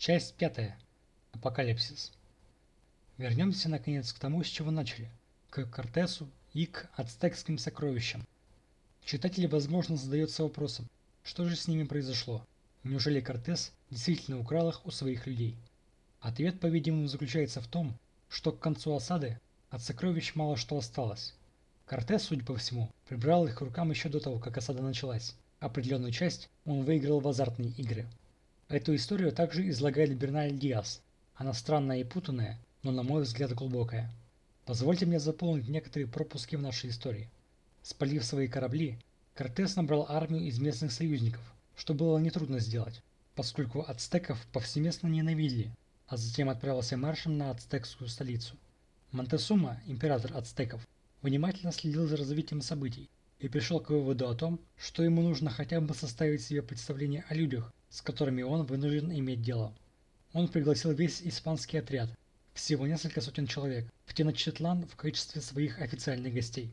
Часть пятая. Апокалипсис. Вернемся наконец к тому, с чего начали. К Кортесу и к ацтекским сокровищам. Читатель, возможно, задается вопросом, что же с ними произошло? Неужели Кортес действительно украл их у своих людей? Ответ, по-видимому, заключается в том, что к концу осады от сокровищ мало что осталось. Кортес, судя по всему, прибрал их к рукам еще до того, как осада началась. Определенную часть он выиграл в азартные игры. Эту историю также излагает Берналь Диас. Она странная и путанная, но на мой взгляд глубокая. Позвольте мне заполнить некоторые пропуски в нашей истории. Спалив свои корабли, Кортес набрал армию из местных союзников, что было нетрудно сделать, поскольку ацтеков повсеместно ненавидели, а затем отправился маршем на ацтекскую столицу. Монтесума, император ацтеков, внимательно следил за развитием событий и пришел к выводу о том, что ему нужно хотя бы составить себе представление о людях, с которыми он вынужден иметь дело. Он пригласил весь испанский отряд, всего несколько сотен человек, в Теночтитлан в качестве своих официальных гостей.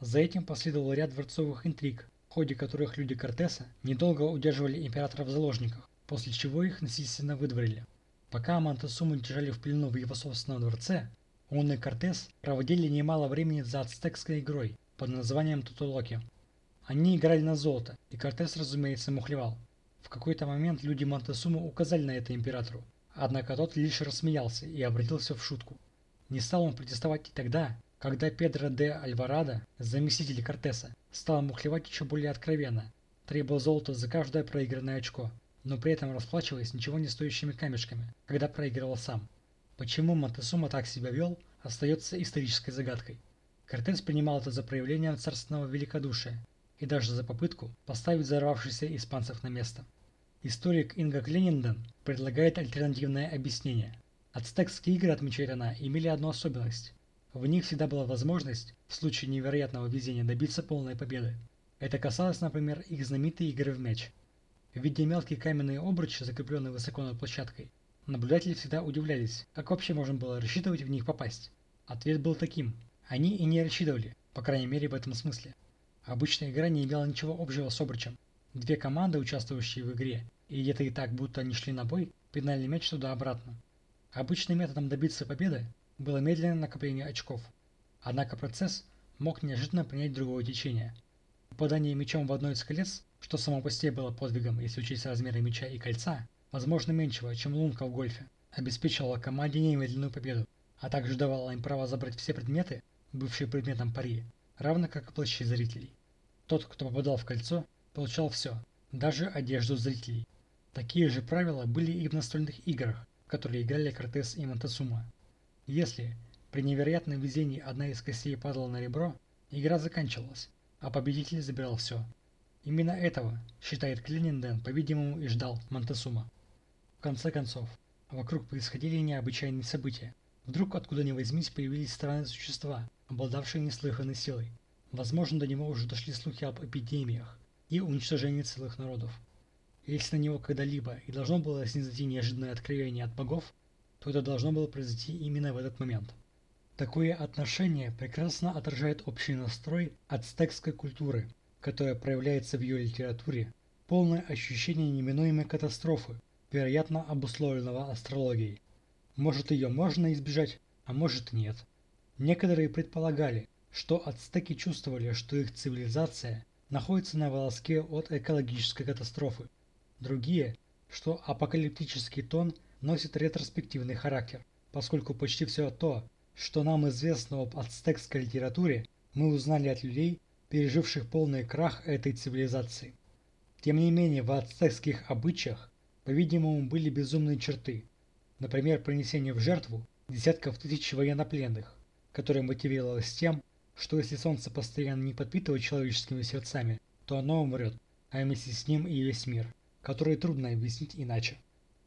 За этим последовал ряд дворцовых интриг, в ходе которых люди Кортеса недолго удерживали императора в заложниках, после чего их насильственно выдворили. Пока Монтесуму держали в плену в его собственном дворце, он и Кортес проводили немало времени за ацтекской игрой под названием Тутулоки. Они играли на золото, и Кортес, разумеется, мухлевал. В какой-то момент люди Монтесума указали на это императору, однако тот лишь рассмеялся и обратился в шутку. Не стал он протестовать и тогда, когда Педро де Альварадо, заместитель Кортеса, стал мухлевать еще более откровенно, требовал золота за каждое проигранное очко, но при этом расплачиваясь ничего не стоящими камешками, когда проигрывал сам. Почему Монтесума так себя вел, остается исторической загадкой. Кортес принимал это за проявление царственного великодушия и даже за попытку поставить взорвавшихся испанцев на место. Историк Инга Кленинден предлагает альтернативное объяснение. Ацтекские игры, отмечает она, имели одну особенность. В них всегда была возможность, в случае невероятного везения, добиться полной победы. Это касалось, например, их знаменитой игры в мяч. Видя мелкие каменные обручи, закрепленные высоко над площадкой, наблюдатели всегда удивлялись, как вообще можно было рассчитывать в них попасть. Ответ был таким. Они и не рассчитывали, по крайней мере в этом смысле. Обычная игра не имела ничего общего с обручем. Две команды, участвующие в игре, и где-то и так, будто они шли на бой, пинали мяч туда-обратно. Обычным методом добиться победы было медленное накопление очков. Однако процесс мог неожиданно принять другое течение. Попадание мячом в одно из колец, что само по себе было подвигом, если учесть размеры мяча и кольца, возможно меньшего, чем лунка в гольфе, обеспечивало команде немедленную победу, а также давало им право забрать все предметы, бывшие предметом пари, равно как и плащи зрителей. Тот, кто попадал в кольцо, получал все, даже одежду зрителей. Такие же правила были и в настольных играх, в которые играли Кортес и Монтесума. Если при невероятном везении одна из костей падала на ребро, игра заканчивалась, а победитель забирал все. Именно этого, считает Клиненден, по-видимому и ждал Монтесума. В конце концов, вокруг происходили необычайные события. Вдруг откуда ни возьмись появились странные существа, обладавшие неслыханной силой. Возможно, до него уже дошли слухи об эпидемиях и уничтожении целых народов. Если на него когда-либо и должно было снизойти неожиданное откровение от богов, то это должно было произойти именно в этот момент. Такое отношение прекрасно отражает общий настрой ацтекской культуры, которая проявляется в ее литературе, полное ощущение неминуемой катастрофы, вероятно обусловленного астрологией. Может ее можно избежать, а может нет. Некоторые предполагали, что ацтеки чувствовали, что их цивилизация находится на волоске от экологической катастрофы, Другие, что апокалиптический тон носит ретроспективный характер, поскольку почти все то, что нам известно об ацтекской литературе, мы узнали от людей, переживших полный крах этой цивилизации. Тем не менее, в ацтекских обычаях, по-видимому, были безумные черты. Например, принесение в жертву десятков тысяч военнопленных, которое мотивировалось тем, что если солнце постоянно не подпитывать человеческими сердцами, то оно умрет, а вместе с ним и весь мир которые трудно объяснить иначе.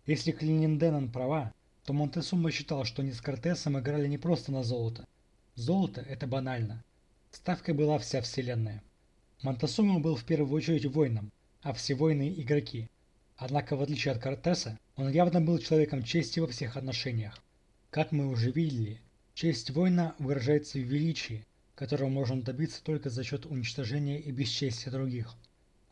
Если Клиненденон права, то Монтесума считал, что они с Кортесом играли не просто на золото. Золото – это банально. Ставкой была вся вселенная. Монтесума был в первую очередь воином, а все воины – игроки. Однако, в отличие от Кортеса, он явно был человеком чести во всех отношениях. Как мы уже видели, честь воина выражается в величии, которого можно добиться только за счет уничтожения и бесчестия других.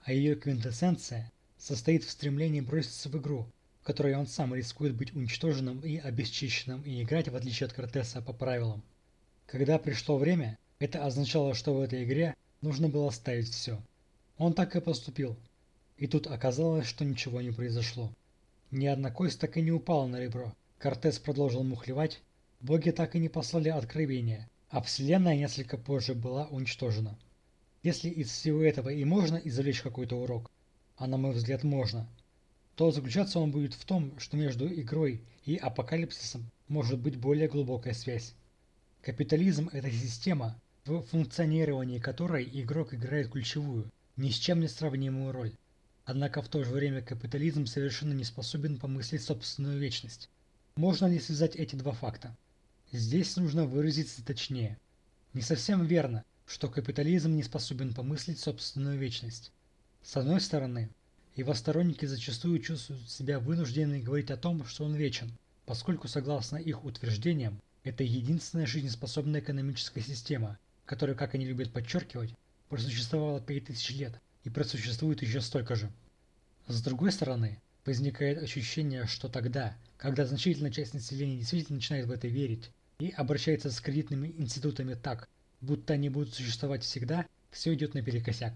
А ее квинтэссенция состоит в стремлении броситься в игру, которой он сам рискует быть уничтоженным и обесчищенным и играть, в отличие от Кортеса, по правилам. Когда пришло время, это означало, что в этой игре нужно было ставить все. Он так и поступил. И тут оказалось, что ничего не произошло. Ни одна кость так и не упала на ребро. Кортес продолжил мухлевать. Боги так и не послали откровения, а Вселенная несколько позже была уничтожена. Если из всего этого и можно извлечь какой-то урок, а на мой взгляд можно, то заключаться он будет в том, что между игрой и апокалипсисом может быть более глубокая связь. Капитализм – это система, в функционировании которой игрок играет ключевую, ни с чем не сравнимую роль. Однако в то же время капитализм совершенно не способен помыслить собственную вечность. Можно ли связать эти два факта? Здесь нужно выразиться точнее. Не совсем верно, что капитализм не способен помыслить собственную вечность. С одной стороны, его сторонники зачастую чувствуют себя вынужденными говорить о том, что он вечен, поскольку, согласно их утверждениям, это единственная жизнеспособная экономическая система, которая, как они любят подчеркивать, просуществовала 5000 лет и просуществует еще столько же. С другой стороны, возникает ощущение, что тогда, когда значительная часть населения действительно начинает в это верить и обращается с кредитными институтами так, будто они будут существовать всегда, все идет наперекосяк.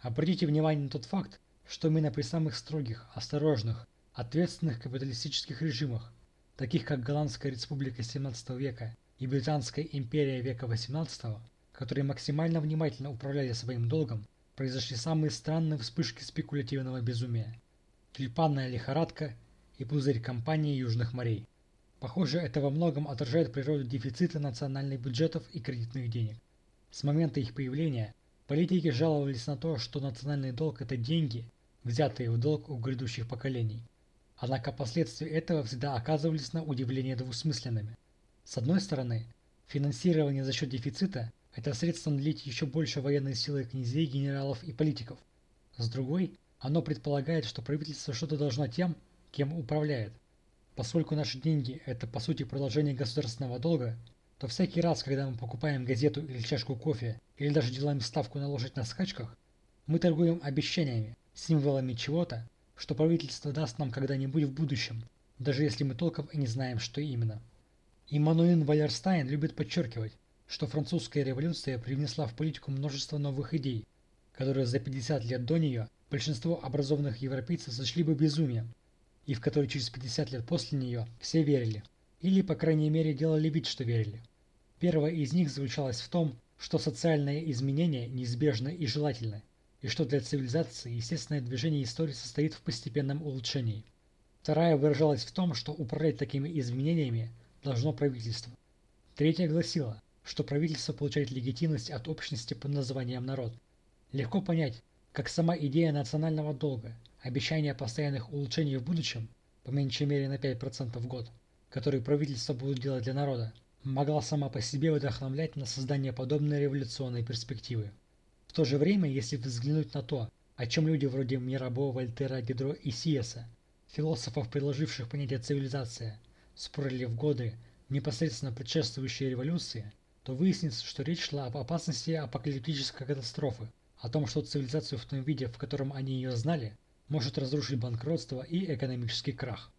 Обратите внимание на тот факт, что именно при самых строгих, осторожных, ответственных капиталистических режимах, таких как Голландская республика 17 века и Британская империя века 18, которые максимально внимательно управляли своим долгом, произошли самые странные вспышки спекулятивного безумия. Тюльпанная лихорадка и пузырь компании Южных морей. Похоже, это во многом отражает природу дефицита национальных бюджетов и кредитных денег. С момента их появления политики жаловались на то, что национальный долг – это деньги, взятые в долг у грядущих поколений. Однако последствия этого всегда оказывались на удивление двусмысленными. С одной стороны, финансирование за счет дефицита – это средство налить еще больше военной силы князей, генералов и политиков. С другой, оно предполагает, что правительство что-то должно тем, кем управляет. Поскольку наши деньги – это по сути продолжение государственного долга, то всякий раз, когда мы покупаем газету или чашку кофе, или даже делаем ставку на лошадь на скачках, мы торгуем обещаниями, символами чего-то, что правительство даст нам когда-нибудь в будущем, даже если мы толком и не знаем, что именно. Иммануил Валерстайн любит подчеркивать, что французская революция привнесла в политику множество новых идей, которые за 50 лет до нее большинство образованных европейцев сочли бы безумием, и в которые через 50 лет после нее все верили, или, по крайней мере, делали вид, что верили. Первая из них заключалась в том, что социальные изменения неизбежны и желательны, и что для цивилизации естественное движение истории состоит в постепенном улучшении. Вторая выражалась в том, что управлять такими изменениями должно правительство. Третья гласила, что правительство получает легитимность от общности под названием народ. Легко понять, как сама идея национального долга, обещание постоянных улучшений в будущем, по меньшей мере на 5% в год, которые правительство будут делать для народа, могла сама по себе вдохновлять на создание подобной революционной перспективы. В то же время, если взглянуть на то, о чем люди вроде Мирабо, Вольтера, Дидро и Сиеса, философов, предложивших понятие цивилизация, спорили в годы, непосредственно предшествующие революции, то выяснится, что речь шла об опасности апокалиптической катастрофы, о том, что цивилизацию в том виде, в котором они ее знали, может разрушить банкротство и экономический крах.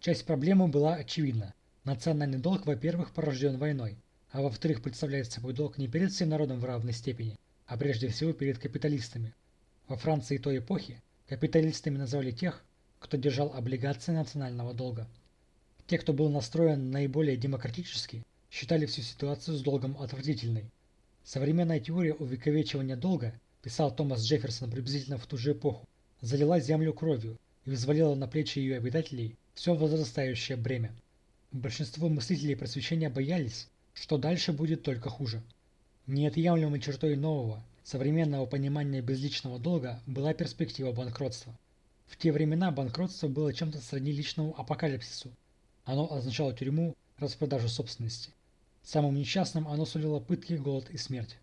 Часть проблемы была очевидна. Национальный долг, во-первых, порожден войной, а во-вторых, представляет собой долг не перед всем народом в равной степени, а прежде всего перед капиталистами. Во Франции той эпохи капиталистами назвали тех, кто держал облигации национального долга. Те, кто был настроен наиболее демократически, считали всю ситуацию с долгом отвратительной. Современная теория увековечивания долга, писал Томас Джефферсон приблизительно в ту же эпоху, залила землю кровью и взвалила на плечи ее обитателей все возрастающее бремя. Большинство мыслителей просвещения боялись, что дальше будет только хуже. Неотъемлемой чертой нового, современного понимания безличного долга была перспектива банкротства. В те времена банкротство было чем-то сродни личному апокалипсису. Оно означало тюрьму, распродажу собственности. Самым несчастным оно сулило пытки, голод и смерть.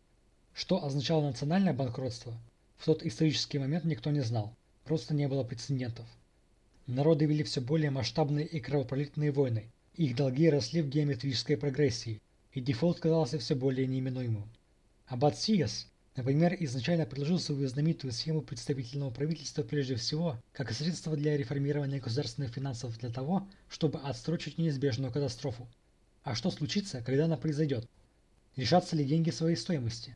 Что означало национальное банкротство, в тот исторический момент никто не знал, просто не было прецедентов. Народы вели все более масштабные и кровопролитные войны, их долги росли в геометрической прогрессии, и дефолт казался все более неименуемым. Аббат Сиес, например, изначально предложил свою знаменитую схему представительного правительства прежде всего как средство для реформирования государственных финансов для того, чтобы отстрочить неизбежную катастрофу. А что случится, когда она произойдет? Лишатся ли деньги своей стоимости?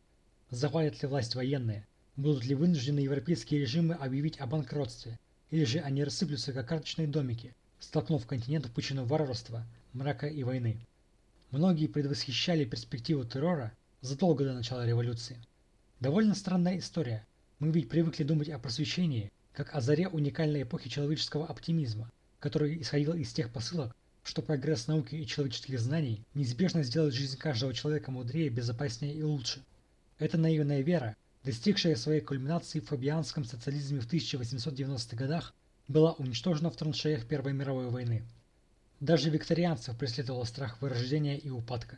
Захватят ли власть военные? Будут ли вынуждены европейские режимы объявить о банкротстве? Или же они рассыплются как карточные домики, столкнув континент в пучину варварства, мрака и войны? Многие предвосхищали перспективу террора задолго до начала революции. Довольно странная история. Мы ведь привыкли думать о просвещении, как о заре уникальной эпохи человеческого оптимизма, который исходил из тех посылок, что прогресс науки и человеческих знаний неизбежно сделает жизнь каждого человека мудрее, безопаснее и лучше. Эта наивная вера, достигшая своей кульминации в фабианском социализме в 1890-х годах, была уничтожена в траншеях Первой мировой войны. Даже викторианцев преследовал страх вырождения и упадка.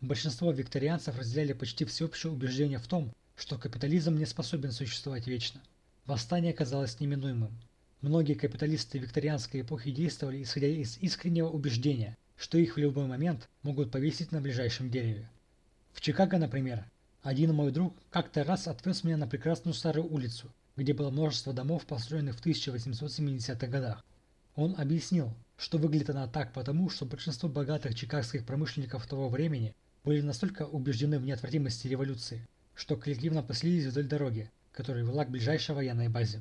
Большинство викторианцев разделяли почти всеобщее убеждение в том, что капитализм не способен существовать вечно. Восстание казалось неминуемым. Многие капиталисты викторианской эпохи действовали, исходя из искреннего убеждения, что их в любой момент могут повесить на ближайшем дереве. В Чикаго, например, один мой друг как-то раз отвез меня на прекрасную старую улицу, где было множество домов, построенных в 1870-х годах. Он объяснил, что выглядит она так потому, что большинство богатых чикагских промышленников того времени были настолько убеждены в неотвратимости революции, что коллективно поселились вдоль дороги, которая вела к ближайшей военной базе.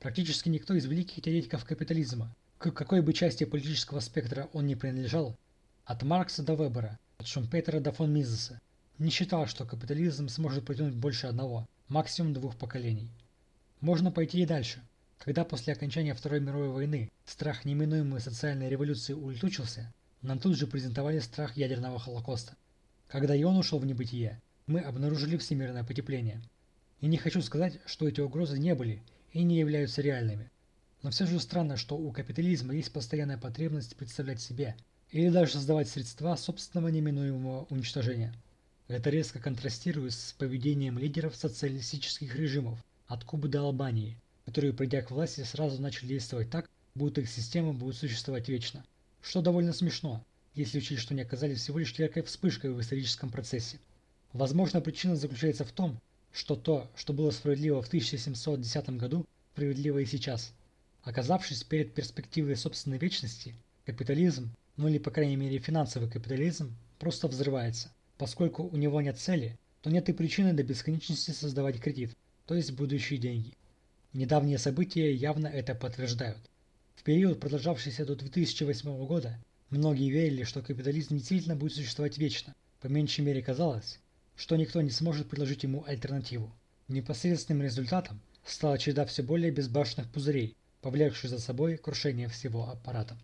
Практически никто из великих теоретиков капитализма, к какой бы части политического спектра он не принадлежал, от Маркса до Вебера, от Шумпетера до фон Мизеса, не считал, что капитализм сможет протянуть больше одного, максимум двух поколений. Можно пойти и дальше. Когда после окончания Второй мировой войны страх неминуемой социальной революции улетучился, нам тут же презентовали страх ядерного холокоста. Когда и он ушел в небытие, мы обнаружили всемирное потепление. И не хочу сказать, что эти угрозы не были и не являются реальными. Но все же странно, что у капитализма есть постоянная потребность представлять себе или даже создавать средства собственного неминуемого уничтожения. Это резко контрастирует с поведением лидеров социалистических режимов от Кубы до Албании, которые, придя к власти, сразу начали действовать так, будто их система будет существовать вечно. Что довольно смешно, если учесть, что они оказались всего лишь яркой вспышкой в историческом процессе. Возможно, причина заключается в том, что то, что было справедливо в 1710 году, справедливо и сейчас. Оказавшись перед перспективой собственной вечности, капитализм, ну или по крайней мере финансовый капитализм, просто взрывается. Поскольку у него нет цели, то нет и причины до бесконечности создавать кредит, то есть будущие деньги. Недавние события явно это подтверждают. В период, продолжавшийся до 2008 года, многие верили, что капитализм действительно будет существовать вечно. По меньшей мере казалось, что никто не сможет предложить ему альтернативу. Непосредственным результатом стала череда все более безбашенных пузырей, повлекших за собой крушение всего аппарата.